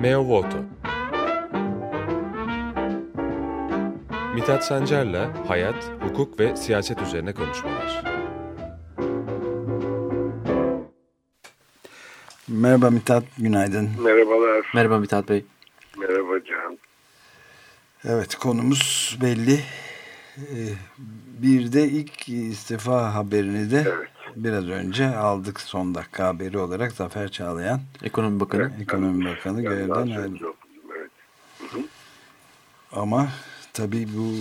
Meo Voto Mithat Sancar'la hayat, hukuk ve siyaset üzerine konuşmalar. Merhaba Mithat, günaydın. Merhabalar. Merhaba Mithat Bey. Merhaba Can. Evet, konumuz belli. Ee, bir de ilk istifa haberini de Evet. Biraz önce aldık son dakika haberi olarak Zafer Çağlayan, Ekonomi Bakanı. Evet. Ekonomi Bakanı Yani görevden ayrıldı. Evet. Ama tabii bu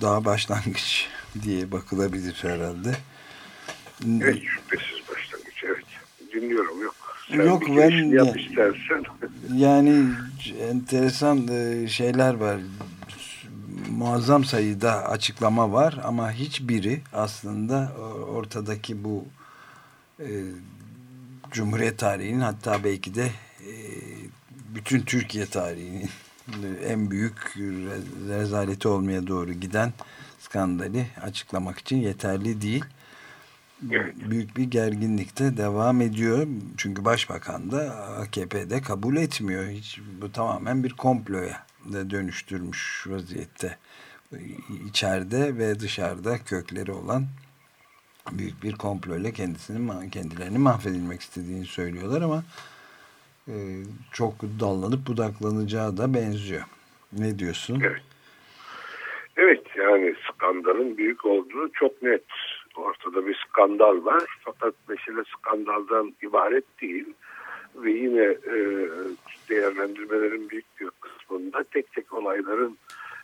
daha başlangıç diye bakılabilir herhalde. Evet şüphesiz başlangıç. Evet. Dinliyorum yok. Sen Yok, bir ben yap ya- istersen. Yani enteresan e, şeyler var. Muazzam sayıda açıklama var ama hiçbiri aslında e, ortadaki bu e, Cumhuriyet tarihinin hatta belki de e, bütün Türkiye tarihinin en büyük re- rezaleti olmaya doğru giden skandali açıklamak için yeterli değil. Evet. Büyük bir gerginlikte devam ediyor. Çünkü başbakan da AKP'de kabul etmiyor. Hiç, bu tamamen bir komploya dönüştürmüş vaziyette. İçeride ve dışarıda kökleri olan büyük bir komployla kendisini kendilerini mahvedilmek istediğini söylüyorlar ama e, çok dallanıp budaklanacağı da benziyor. Ne diyorsun? Evet. Evet yani skandalın büyük olduğu çok net. Ortada bir skandal var. Fakat mesele skandaldan ibaret değil. Ve yine e, değerlendirmelerin büyük bir kısmında tek tek olayların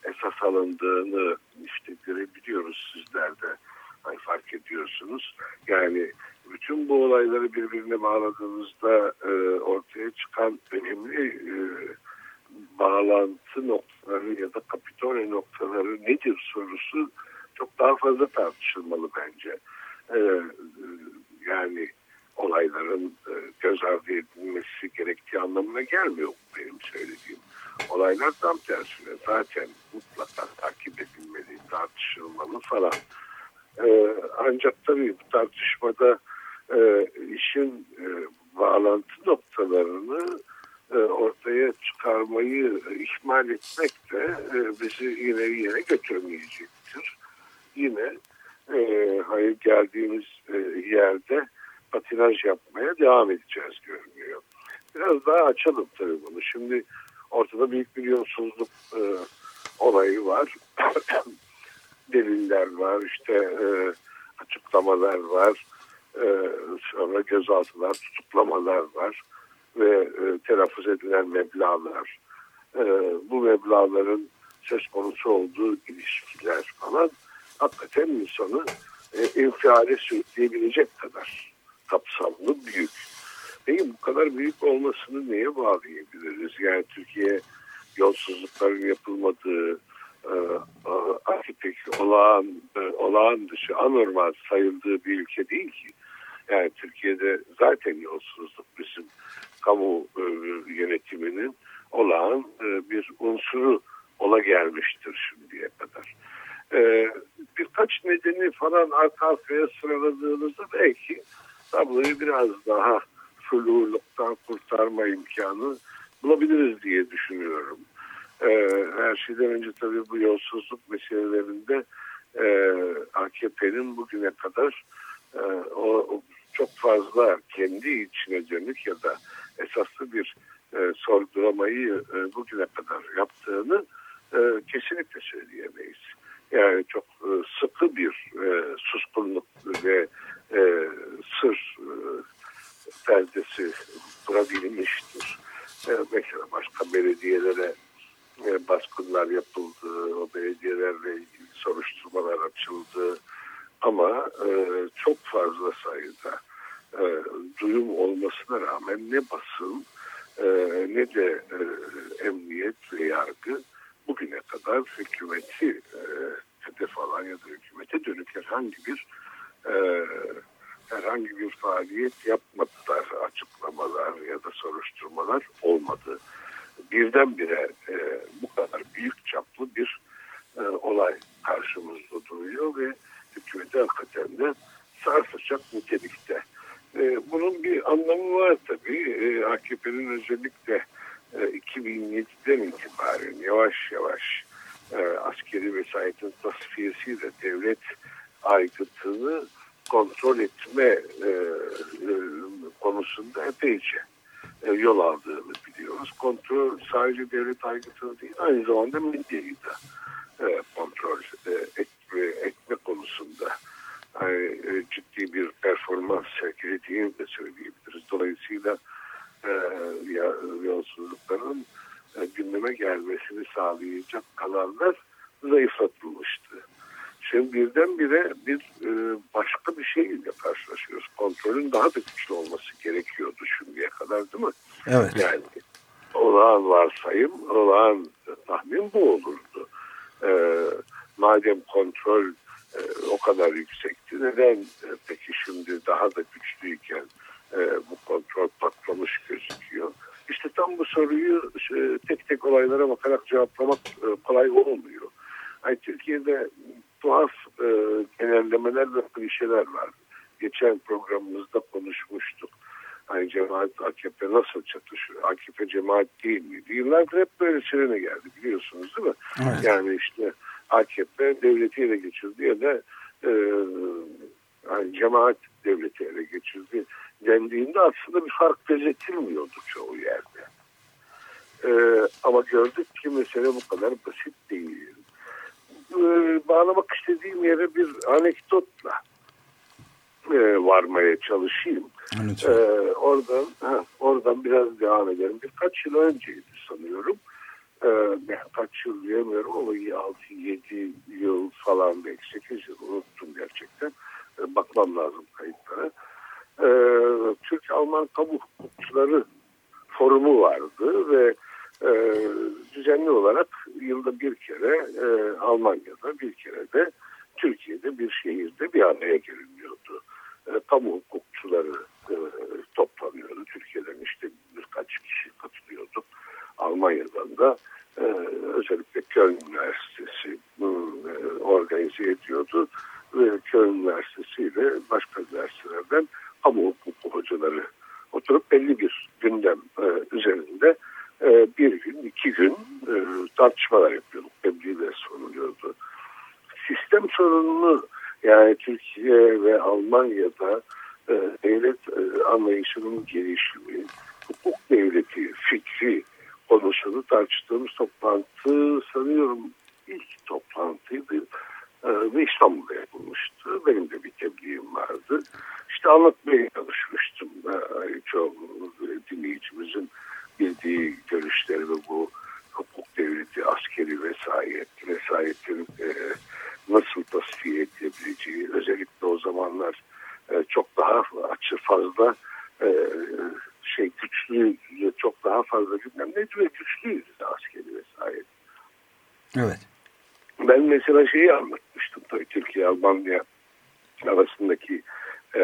esas alındığını işte görebiliyoruz sizler de hani fark ediyorsunuz. Yani bütün bu olayları birbirine bağladığınızda e, ortaya çıkan önemli e, bağlantı noktaları ya da kapitone noktaları nedir sorusu çok daha fazla tartışılmalı bence. Ee, e, yani olayların e, göz ardı edilmesi gerektiği anlamına gelmiyor benim söylediğim. Olaylar tam tersine zaten mutlaka takip edilmeli, tartışılmalı falan. Ee, ancak tabii bu tartışmada e, işin e, bağlantı noktalarını e, ortaya çıkarmayı e, ihmal etmek de e, bizi yine yine götürmeyecektir. Yine e, hayır geldiğimiz e, patinaj yapmaya devam edeceğiz görünüyor. Biraz daha açalım tabii bunu. Şimdi ortada büyük bir yolsuzluk e, olayı var. Deliller var, işte e, açıklamalar var, e, sonra gözaltılar, tutuklamalar var ve e, telaffuz edilen meblağlar, e, bu meblağların söz konusu olduğu ilişkiler falan hakikaten insanı e, infiale sürükleyebilecek kadar kapsamlı büyük. Peki bu kadar büyük olmasını neye bağlayabiliriz? Yani Türkiye yolsuzlukların yapılmadığı, e, artık olağan, e, olağan dışı, anormal sayıldığı bir ülke değil ki. Yani Türkiye'de zaten yolsuzluk bizim kamu e, yönetiminin olağan bir unsuru ola gelmiştir şimdiye kadar. Birkaç nedeni falan arka arkaya sıraladığınızda belki tabloyu biraz daha fluluktan kurtarma imkanı bulabiliriz diye düşünüyorum. E, her şeyden önce tabii bu yolsuzluk meselelerinde e, AKP'nin bugüne kadar e, o çok fazla kendi içine dönük ya da esaslı bir e, sorgulamayı e, bugüne kadar yaptığını e, kesinlikle söyleyemeyiz. Yani çok e, sıkı bir e, suskunluk ve e, sır e, perdesi kurabilmiştir. E, mesela başka belediyelere e, baskınlar yapıldı, o belediyelerle ilgili soruşturmalar açıldı. Ama e, çok fazla sayıda e, duyum olmasına rağmen ne basın e, ne de e, emniyet ve yargı bugüne kadar hükümeti e, hedef alan ya da hükümete dönük herhangi bir e, herhangi bir faaliyet yapmadılar. Açıklamalar ya da soruşturmalar olmadı. Birdenbire e, bu kadar büyük çaplı bir e, olay karşımızda duruyor ve hükümeti hakikaten de sarsacak nitelikte. E, bunun bir anlamı var tabii. E, AKP AKP'nin özellikle e, 2007'den itibaren yavaş yavaş e, askeri vesayetin tasfiyesiyle devlet aygıtını kontrol etme e, e, konusunda epeyce e, yol aldığını biliyoruz. Kontrol sadece devlet aygıtını değil aynı zamanda medyayı da e, kontrol e, etme, etme konusunda yani, e, ciddi bir performans sergilediğini de söyleyebiliriz. Evet. Yani AKP cemaat değil mi? Yıllardır hep böyle sirene geldi biliyorsunuz değil mi? Evet. Yani işte AKP devleti ele geçirdi ya da e, yani cemaat devleti ele geçirdi dendiğinde aslında bir fark gözetilmiyordu çoğu yerde. E, ama gördük ki mesele bu kadar basit değil e, bağlamak istediğim yere bir anekdotla e, varmaya çalışayım. E, oradan ha, oradan biraz devam edelim. Birkaç yıl önceydi sanıyorum. E, kaç yıl diyemiyorum ama 6-7 yıl falan belki 8 yıl unuttum gerçekten. E, bakmam lazım kayıtlara. E, Türk-Alman kamu hukukçuları forumu vardı ve e, düzenli olarak yılda bir kere e, Almanya'da bir kere de Türkiye'de bir şehirde bir araya geliniyordu. E, kamu hukukçuları e, toplanıyordu. Türkiye'den işte birkaç kişi katılıyordu. Almanya'dan da e, özellikle Köln Üniversitesi e, organize ediyordu. Ve Köln Üniversitesi ile başka üniversitelerden kamu hukuku hocaları oturup belli bir gündem e, üzerinde e, bir gün, iki gün e, tartışmalar yapıyorduk. Tebliğler soruluyordu. Sistem sorununu yani Türkiye ve Almanya'da e, devlet anlayışının gelişimi, hukuk devleti fikri konusunu tartıştığımız toplantı sanıyorum ilk toplantıydı ve İstanbul'da yapılmıştı. Benim de bir tebliğim vardı. İşte anlatmaya çalışmıştım. Çoğu dinleyicimizin bildiği görüşleri ve bu hukuk devleti, askeri vesayet, vesayetlerin e, nasıl tasfiye edilebileceği özellikle o zamanlar e, çok daha açı fazla e, şey güçlü çok daha fazla gündemdeydi ve güçlüydü askeri vesayet. Evet. Ben mesela şeyi anlatmıştım tabii Türkiye Almanya arasındaki e,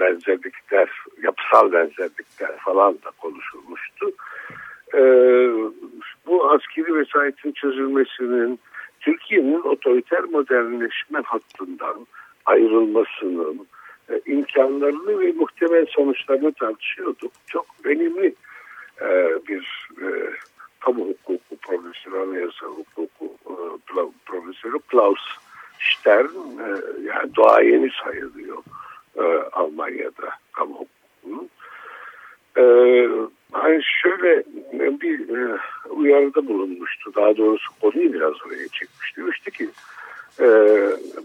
benzerlikler, yapısal benzerlikler falan da konuşulmuştu. E, bu askeri vesayetin çözülmesinin Türkiye'nin otoriter modernleşme hattından ayrılmasının e, imkanlarını ve muhtemel sonuçlarını tartışıyorduk. Çok önemli e, bir e, kamu hukuku profesörü, anayasa hukuku e, profesörü Klaus Stern e, yani doğayeni sayılıyor e, Almanya'da kamu hukukunun. E, hani şöyle bir e, uyarıda bulunmuştu. Daha doğrusu konuyu biraz oraya çekmiş. Demişti ki e,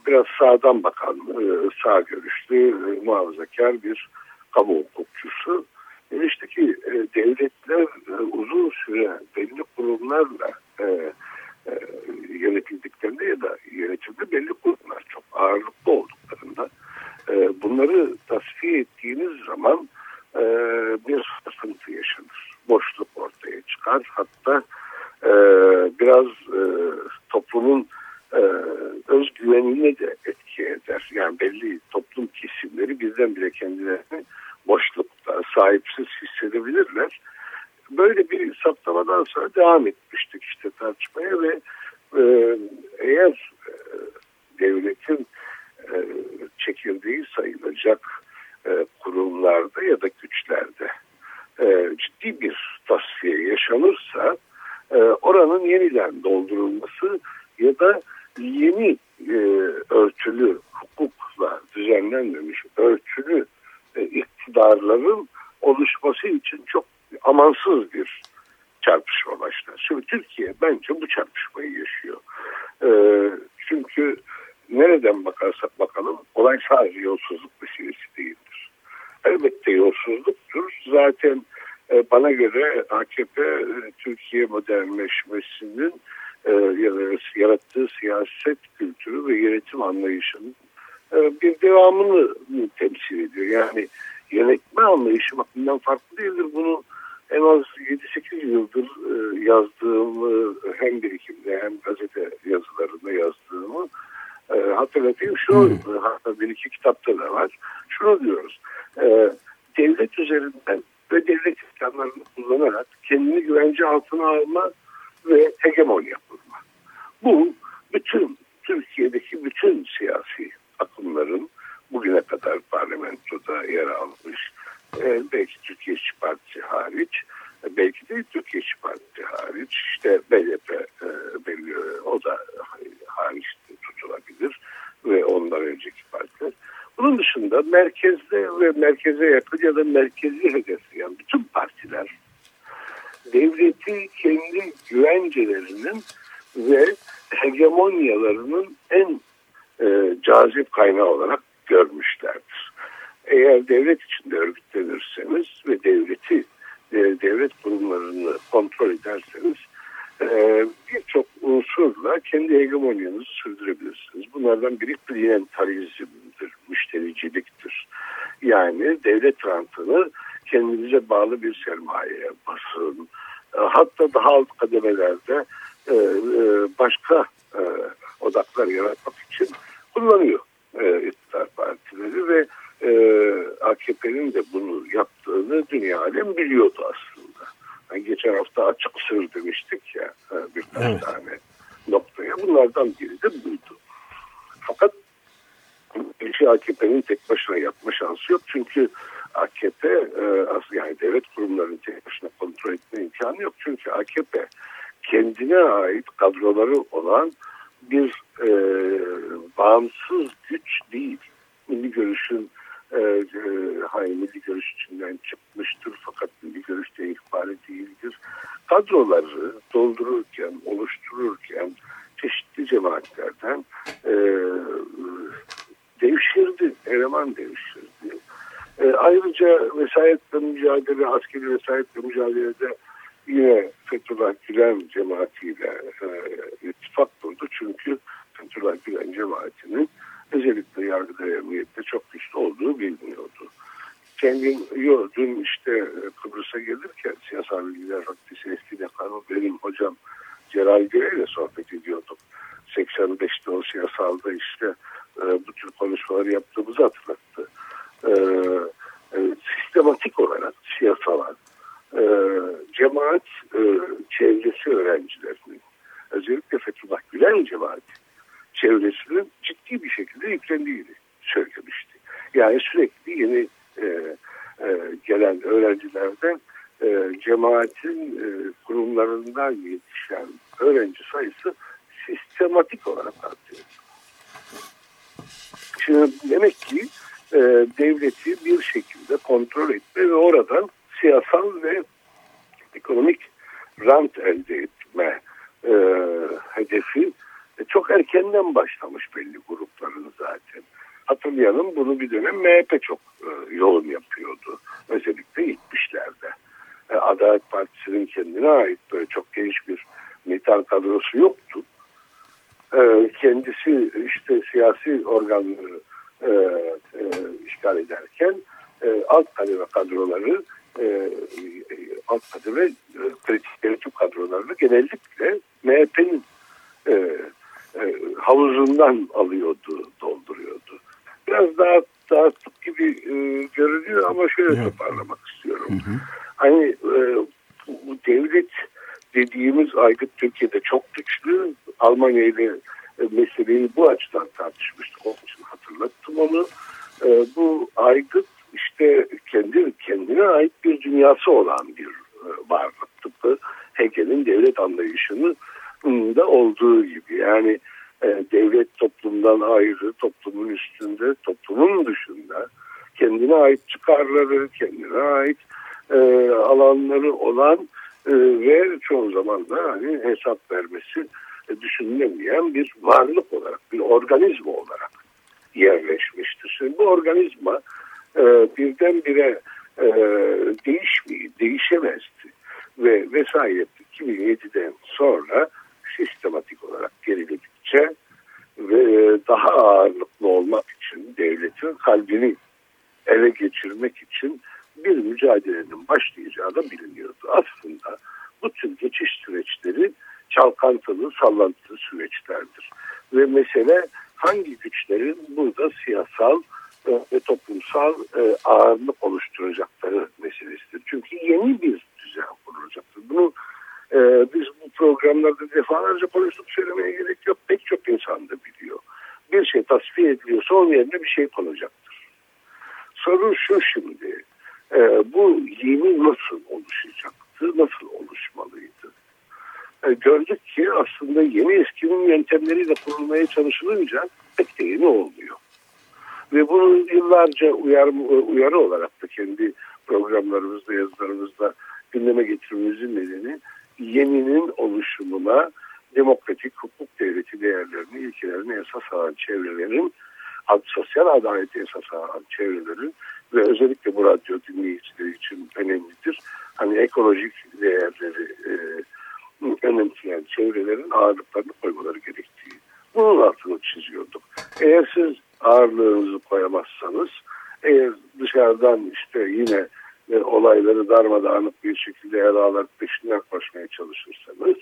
biraz sağdan bakan, e, sağ görüşlü, e, muhafazakar bir kamu hukukçusu. Demişti ki e, devletler e, uzun süre olacak hmm. hatta bir iki kitapta da var. Şunu diyoruz. Devlet üzerinden ve devlet imkanlarını kullanarak kendini güvence altına alma ve hegemonya kurma. Bu bütün Türkiye'deki bütün siyasi akımların bugüne kadar parlamentoda yer almış e, belki Türkiye İşçi Partisi hariç e, belki de Türkiye İşçi Partisi hariç işte BDP e, belli, o da hariç tutulabilir ve ondan önceki partiler bunun dışında merkezde ve merkeze yakın ya da merkezi hedefleyen bütün partiler devleti kendi güvencelerinin ve hegemonyalarının en e, cazip kaynağı olarak görmüşlerdir. Eğer devlet içinde örgütlenirseniz ve devleti e, devlet kurumlarını kontrol ederseniz e, birçok unsurla kendi hegemonyanızı sürdürebilirsiniz. Bunlardan biri klientalizmdir, müştericiliktir. Yani devlet rantını kendinize bağlı bir sermayeye basın. E, hatta daha alt kademelerde başka odaklar yaratmak için kullanıyor iktidar partileri ve AKP'nin de bunu yaptığını alem biliyordu aslında. Yani geçen hafta açık sır demiştik ya e, birkaç evet. tane noktaya. Bunlardan biri de buydu. Fakat işi AKP'nin tek başına yapma şansı yok. Çünkü AKP e, yani devlet kurumlarının tek başına kontrol etme imkanı yok. Çünkü AKP kendine ait kadroları olan bir e, bağımsız güç değil. Milli görüşün e, e, hayır milli görüş içinden çıkmıştır fakat milli görüşte ihbari değildir. Kadroları doldururken, oluştururken çeşitli cemaatlerden e, devşirdi, eleman devşirdi. E, ayrıca vesayetle mücadele, askeri vesayetle mücadelede yine Fethullah Gülen cemaatiyle e, ittifak kurdu. Çünkü Fethullah Gülen cemaatinin özellikle yargıda emniyette çok güçlü olduğu biliniyordu. Kendim yo, dün işte e, Kıbrıs'a gelirken Siyasal Bilgiler Fakültesi eski dekanı benim hocam Celal Gürel ile sohbet ediyorduk. 85'te o siyasalda işte e, bu tür konuşmaları yaptığımızı hatırlattı. E, e, sistematik olarak siyasalar e, cemaat e, çevresi öğrencilerinin özellikle Fethullah Gülen cemaati çevresinin ciddi bir şekilde yüklendiğini söylemişti. Yani sürekli yeni e, e, gelen öğrencilerden e, cemaatin e, kurumlarından yetişen öğrenci sayısı sistematik olarak artıyor. Şimdi demek ki e, devleti bir şekilde kontrol etme ve oradan siyasal ve ekonomik rant elde etme e, hedefi e, çok erkenden başlamış belli grupların zaten. Hatırlayalım bunu bir dönem MHP çok e, yoğun yapıyordu. Özellikle 70'lerde. E, Adalet Partisi'nin kendine ait böyle çok geniş bir metal kadrosu yoktu. E, kendisi işte siyasi organları e, e, işgal ederken e, alt kademe kadroları e, alt kademe e, kritik yönetim kadrolarını genellikle MHP'nin e, e, havuzundan alıyordu, dolduruyordu. Biraz daha dağıttık gibi e, görünüyor ama şöyle evet. toparlamak istiyorum. Hı hı. Hani e, bu devlet dediğimiz aygıt Türkiye'de çok güçlü. Almanya ile e, meseleyi bu açıdan tartışmıştık. Onun için hatırlattım onu. E, bu aygıt işte kendi kendine ait bir dünyası olan bir e, varlık. Tıpkı Hegel'in devlet anlayışını da olduğu gibi yani e, devlet toplumdan ayrı, toplumun üstünde, toplumun dışında kendine ait çıkarları, kendine ait alanları olan e, ve çoğu zaman da hani hesap vermesi e, düşünülemeyen bir varlık olarak, bir organizma olarak yerleşmiştir. Şimdi bu organizma e, birdenbire e, değişmeyi, değişemezdi ve vesaire 2007'den sonra sistematik olarak geriledikçe ve daha ağırlıklı olmak için devletin kalbini ele geçirmek için bir mücadelenin başlayacağı da biliniyordu. Aslında bu tür geçiş süreçleri çalkantılı, sallantılı süreçlerdir. Ve mesele hangi güçlerin burada siyasal e, ve toplumsal e, ağırlık oluşturacakları meselesidir. Çünkü yeni bir düzen kurulacaktır. Bunu e, biz bu programlarda defalarca konuştuk söylemeye gerek yok. Pek çok insan da biliyor. Bir şey tasfiye ediliyorsa onun yerine bir şey konacaktır. Sorun şu şimdi. Bu yeni nasıl oluşacaktı? Nasıl oluşmalıydı? gördük ki aslında yeni eskinin yöntemleriyle kurulmaya çalışılınca pek de yeni olmuyor. Ve bunu yıllarca uyar, uyarı olarak da kendi programlarımızda, yazılarımızda gündeme getirmemizin nedeni yeninin oluşumuna demokratik hukuk devleti değerlerini, ilkelerini esas alan çevrelerin, sosyal adaleti esas alan çevrelerin ve özellikle bu radyo dinleyicileri için önemlidir. Hani ekolojik değerleri e, önemseyen çevrelerin ağırlıklarını koymaları gerektiği. Bunun altını çiziyorduk. Eğer siz ağırlığınızı koyamazsanız, eğer dışarıdan işte yine e, olayları darmadağınık bir şekilde ele alarak peşinden koşmaya çalışırsanız,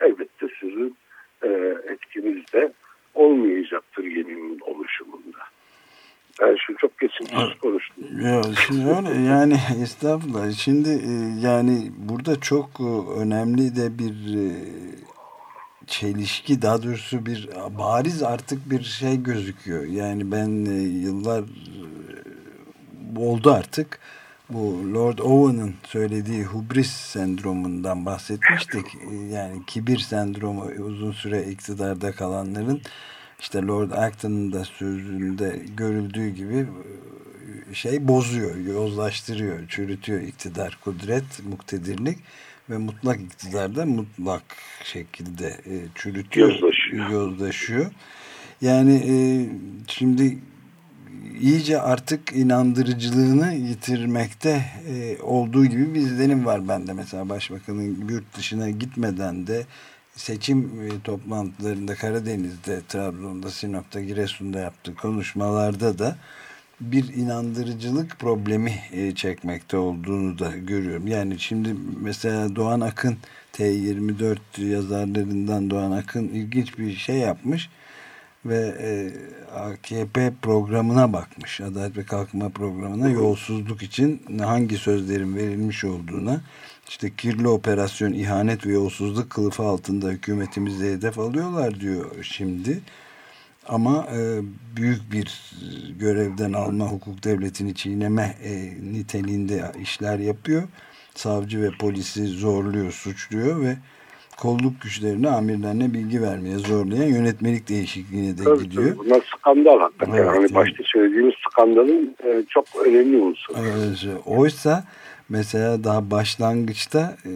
elbette sizin e, etkiniz de olmayacaktır yeninin oluşumunda. Ben şu çok geçimsiz konuştum. Ya, şimdi öyle yani estağfurullah. Şimdi e, yani burada çok e, önemli de bir e, çelişki daha doğrusu bir bariz artık bir şey gözüküyor. Yani ben yıllar oldu artık bu Lord Owen'ın söylediği hubris sendromundan bahsetmiştik. Yani kibir sendromu uzun süre iktidarda kalanların işte Lord Acton'ın da sözünde görüldüğü gibi şey bozuyor, yozlaştırıyor, çürütüyor iktidar, kudret, muktedirlik ve mutlak iktidarda mutlak şekilde e, çürütüyor, yozlaşıyor. yozlaşıyor. Yani e, şimdi iyice artık inandırıcılığını yitirmekte e, olduğu gibi bir izlenim var bende. Mesela başbakanın yurt dışına gitmeden de seçim e, toplantılarında Karadeniz'de, Trabzon'da, Sinop'ta, Giresun'da yaptığı konuşmalarda da bir inandırıcılık problemi e, çekmekte olduğunu da görüyorum. Yani şimdi mesela Doğan Akın T24 yazarlarından Doğan Akın ilginç bir şey yapmış ve e, AKP programına bakmış. Adalet ve Kalkınma programına yolsuzluk için hangi sözlerin verilmiş olduğuna işte kirli operasyon, ihanet ve yolsuzluk kılıfı altında hükümetimizi hedef alıyorlar diyor şimdi. Ama e, büyük bir görevden alma hukuk devletini çiğneme e, niteliğinde işler yapıyor. Savcı ve polisi zorluyor, suçluyor ve kolluk güçlerine amirlerine bilgi vermeye zorlayan yönetmelik değişikliğine de tabii, gidiyor. Tabii. Bunlar skandal hakikaten. Evet, yani başta söylediğimiz skandalın e, çok önemli unsuru. Evet, oysa mesela daha başlangıçta e,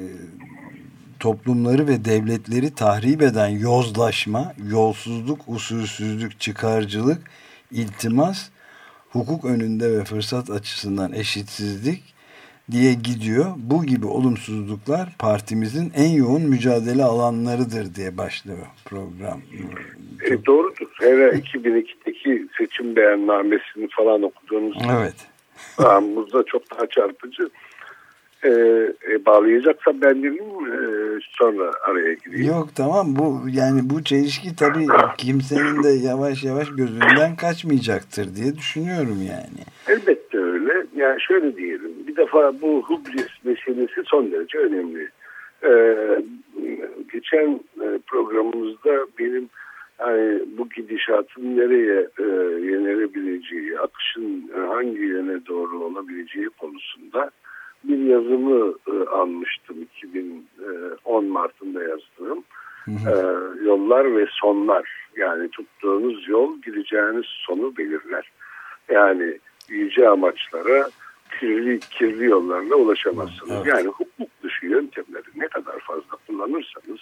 toplumları ve devletleri tahrip eden yozlaşma, yolsuzluk, usulsüzlük, çıkarcılık, iltimas, hukuk önünde ve fırsat açısından eşitsizlik diye gidiyor. Bu gibi olumsuzluklar partimizin en yoğun mücadele alanlarıdır diye başlıyor program. E, doğrudur. Hele 2002'deki seçim beyannamesini falan okuduğunuz evet. Burada çok daha çarpıcı e, e, bağlayacaksa ben dedim e, sonra araya gireyim. Yok tamam bu yani bu çelişki tabii kimsenin de yavaş yavaş gözünden kaçmayacaktır diye düşünüyorum yani. Elbette öyle. Yani şöyle diyelim. Bir defa bu hubris meselesi son derece önemli. Ee, geçen e, programımızda benim yani bu gidişatın nereye e, yönelebileceği, akışın hangi yöne doğru olabileceği konusunda bir yazımı e, almıştım 2010 Mart'ında yazdığım. e, yollar ve sonlar. Yani tuttuğunuz yol gideceğiniz sonu belirler. Yani yüce amaçlara kirli, kirli yollarla ulaşamazsınız. Evet. Yani hukuk dışı yöntemleri ne kadar fazla kullanırsanız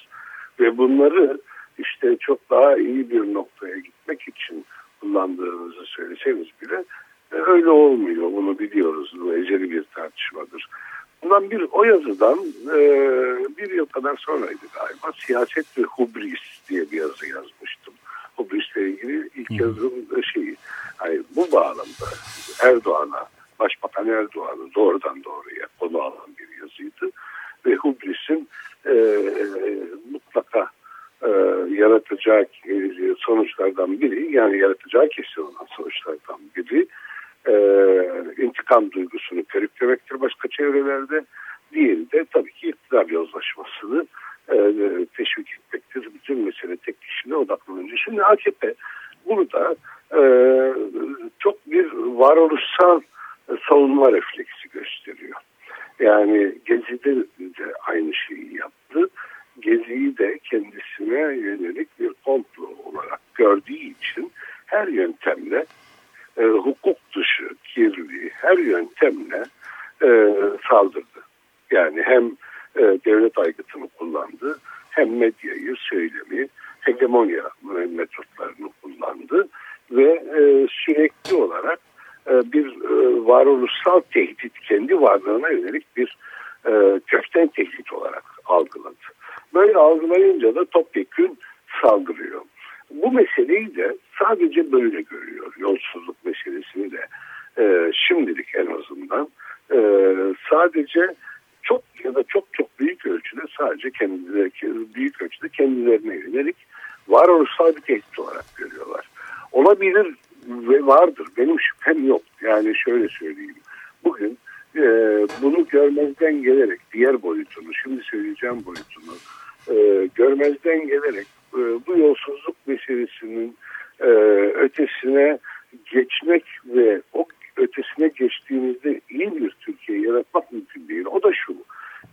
ve bunları işte çok daha iyi bir noktaya gitmek için kullandığınızı söyleseniz bile e, öyle olmuyor. Bunu biliyoruz. Bu eceli bir tartışmadır. Bundan bir o yazıdan e, bir yıl kadar sonraydı galiba. Siyaset ve Hubris diye bir yazı yazmıştım. Hubris'le ilgili ilk yazım şeyi. Yani bu bağlamda Erdoğan'a, Başbakan Erdoğan'ı doğrudan doğruya konu alan bir yazıydı. Ve Hubris'in e, mutlaka e, yaratacağı sonuçlardan biri, yani yaratacağı kesin olan sonuçlardan biri e, intikam duygusunu körüklemektir başka çevrelerde. Diğeri de tabii ki iktidar yozlaşmasını e, teşvik etmektir. Bütün mesele tek kişine odaklanınca. Şimdi AKP burada e, çok bir varoluşsal savunma refleksi gösteriyor. Yani Gezi'de de aynı şeyi yaptı. Gezi'yi de kendisine yönelik bir komplo olarak gördüğü için her yöntemle e, hukuk dışı kirli her yöntemle e, saldırdı. Yani hem e, aygıtını kullandı hem medyayı, söylemi, hegemonya metotlarını kullandı ve e, sürekli olarak e, bir e, varoluşsal tehdit kendi varlığına yönelik bir e, kökten tehdit olarak algıladı. Böyle algılayınca da topyekün saldırıyor. Bu meseleyi de sadece böyle görüyor. Yolsuzluk meselesini de e, şimdilik en azından e, sadece çok ya da çok çok büyük ölçüde sadece kendileri büyük ölçüde kendilerine yönelik varoluşsal bir tehdit olarak görüyorlar. Olabilir ve vardır. Benim şüphem yok. Yani şöyle söyleyeyim. Bugün e, bunu görmezden gelerek diğer boyutunu, şimdi söyleyeceğim boyutunu e, görmezden gelerek e, bu yolsuzluk meselesinin e, ötesine geçmek ve o ötesine geçtiğimizde iyi bir Türkiye yaratmak mümkün değil. O da şu,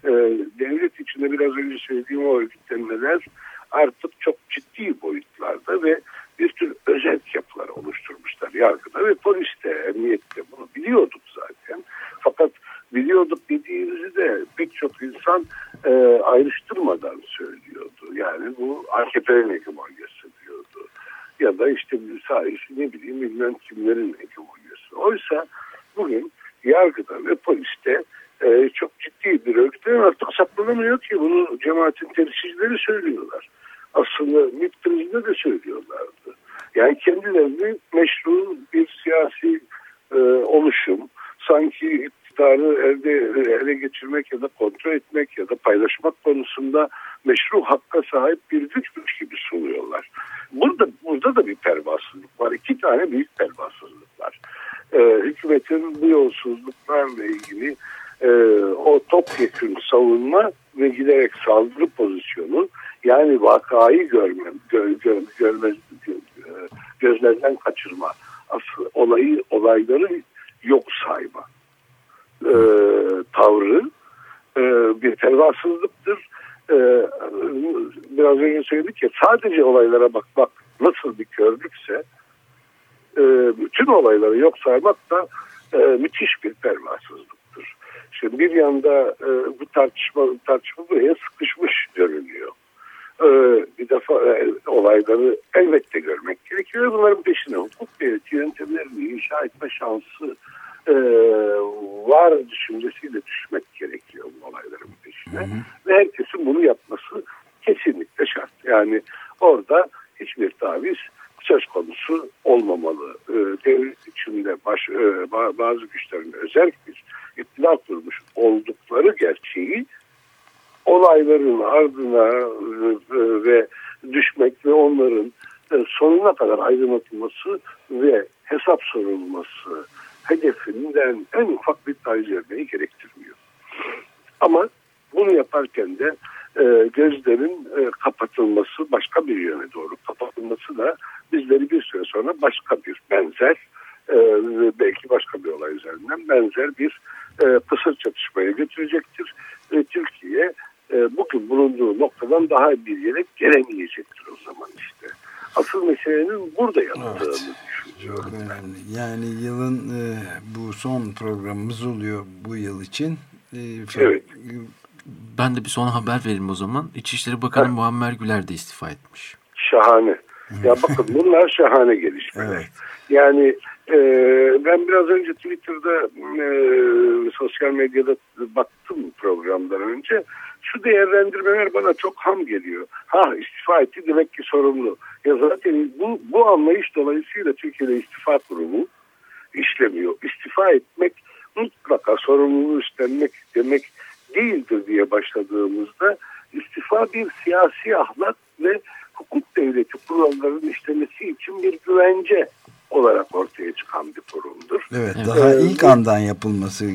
e, devlet içinde biraz önce söylediğim o örgütlenmeler artık çok ciddi boyutlarda ve bir tür özel yapılar oluşturmuşlar yargıda ve poliste, emniyette bunu biliyorduk zaten. Fakat biliyorduk dediğimizi de pek çok insan e, ayrıştırmadan söylüyordu. Yani bu AKP'nin hegemonyası diyordu. Ya da işte sadece ne bileyim bilmem kimlerin hegemonyası. Oysa bugün yargıda ve poliste e, çok ciddi bir örgütler artık saklanamıyor ki bunu cemaatin temsilcileri söylüyorlar. Aslında MİT krizinde de söylüyorlardı. Yani kendilerini meşru bir siyasi e, oluşum, sanki iktidarı elde ele geçirmek ya da kontrol etmek ya da paylaşmak konusunda meşru hakka sahip bir güçmüş gibi sunuyorlar. Burada burada da bir pervasızlık var. İki tane büyük pervasızlık var. Ee, hükümetin bu yolsuzluklarla ilgili e, o topyekun savunma ve giderek saldırı pozisyonu yani vakayı görmem, gö, gö, görmez, gö, gözlerden kaçırma, asıl olayı olayları yok sayma e, tavrı e, bir pervasızlıktır. E, biraz önce söyledik ya sadece olaylara bakmak nasıl bir körlükse e, bütün olayları yok saymak da e, müthiş bir pervasızlıktır. Şimdi bir yanda e, bu tartışma tartışma buraya sıkışmış görünüyor. E, bir defa e, olayları elbette görmek gerekiyor. Bunların peşine hukuk devleti yöntemlerini inşa etme şansı e, var düşüncesiyle düşmek gerekiyor bu olayların peşine. Hı hı. Ve herkesin bunu yapması kesinlikle şart. Yani orada hiçbir taviz söz konusu olmamalı. E, devlet içinde baş, e, bazı güçlerin özel bir iktidar kurmuş oldukları gerçeği olayların ardına e, ve düşmek ve onların e, sonuna kadar aydınlatılması ve hesap sorulması hedefinden en ufak bir taviz vermeyi gerektirmiyor. Ama bunu yaparken de e, gözlerin e, kapatılması başka bir yöne doğru kapatılması da bizleri bir süre sonra başka bir benzer e, belki başka bir olay üzerinden benzer bir e, pısır çatışmaya götürecektir. Ve Türkiye e, bu bakın bulunduğu noktadan daha bir yere gelemeyecektir o zaman işte. Asıl burada yattığını evet. Çok önemli. Yani yılın e, bu son programımız oluyor bu yıl için. E, evet. Ben de bir son haber vereyim o zaman. İçişleri Bakanı ha. Muammer Güler de istifa etmiş. Şahane. Ya bakın bunlar şahane gelişmeler. Evet. Yani e, ben biraz önce Twitter'da e, sosyal medyada baktım programdan önce. Şu değerlendirmeler bana çok ham geliyor. Ha istifa etti demek ki sorumlu. Ya zaten bu, bu anlayış dolayısıyla Türkiye'de istifa kurumu işlemiyor. İstifa etmek mutlaka sorumluluğu üstlenmek demek değildir diye başladığımızda istifa bir siyasi ahlak ve hukuk devleti kurallarının işlemesi için bir güvence olarak ortaya çıkan bir kurumdur. Evet, daha ee, ilk andan yapılması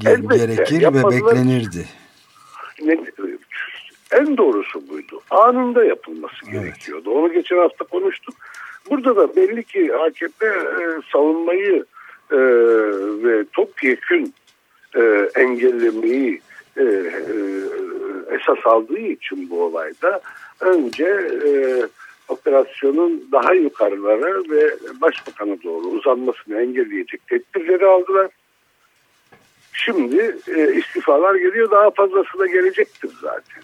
gerekir ve beklenirdi. En doğrusu buydu. Anında yapılması evet. gerekiyordu. Onu geçen hafta konuştuk. Burada da belli ki AKP e, savunmayı e, ve topyekün e, engellemeyi e, e, esas aldığı için bu olayda önce e, operasyonun daha yukarılara ve başbakana doğru uzanmasını engelleyecek tedbirleri aldılar. Şimdi e, istifalar geliyor daha fazlası da gelecektir zaten.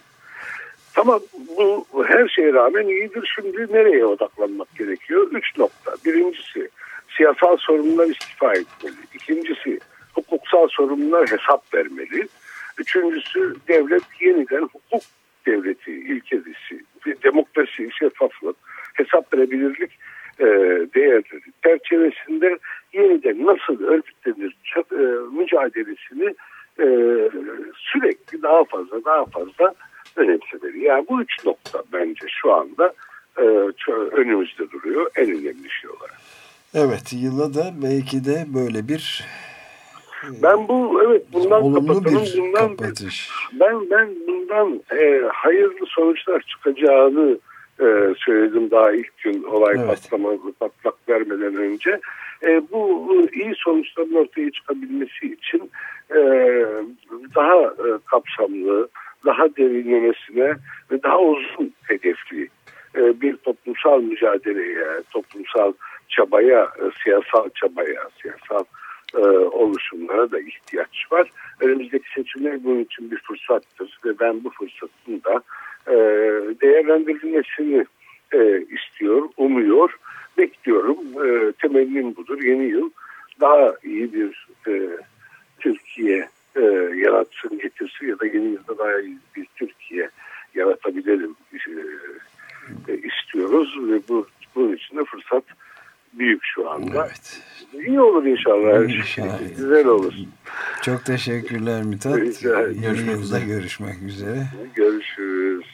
Tamam bu her şeye rağmen iyidir. Şimdi nereye odaklanmak gerekiyor? Üç nokta. Birincisi siyasal sorumlular istifa etmeli. İkincisi hukuksal sorumlular hesap vermeli. Üçüncüsü devlet yeniden hukuk devleti ilkesi, demokrasi, şeffaflık, hesap verebilirlik e, değerleri çerçevesinde yeniden nasıl örgütlenir e, mücadelesini e, sürekli daha fazla daha fazla önemsemeli. Yani bu üç nokta bence şu anda e, önümüzde duruyor en önemli şey olarak. Evet yıla da belki de böyle bir ben bu evet bundan Olumlu bir bundan kapatış. ben ben bundan e, hayırlı sonuçlar çıkacağını e, söyledim daha ilk gün olay evet. patlama patlak vermeden önce. E, bu iyi sonuçların ortaya çıkabilmesi için e, daha e, kapsamlı, daha derinlemesine ve daha uzun hedefli e, bir toplumsal mücadeleye, toplumsal çabaya, e, siyasal çabaya, siyasal e, oluşumlara da ihtiyaç var. Önümüzdeki seçimler bunun için bir fırsattır ve ben bu fırsatın da e, değerlendirilmesini e, istiyor, umuyor, bekliyorum. E, temennim budur. Yeni yıl daha iyi bir e, Türkiye e, yaratsın, getirsin ya da yeni yılda daha iyi bir Türkiye yaratabilirim e, e, istiyoruz ve bu bunun için de fırsat büyük şu anda. Evet. İyi olur inşallah. İnşallah. Güzel olur. Çok teşekkürler Mithat. Görüşmek üzere. Görüşmek üzere. Görüşürüz.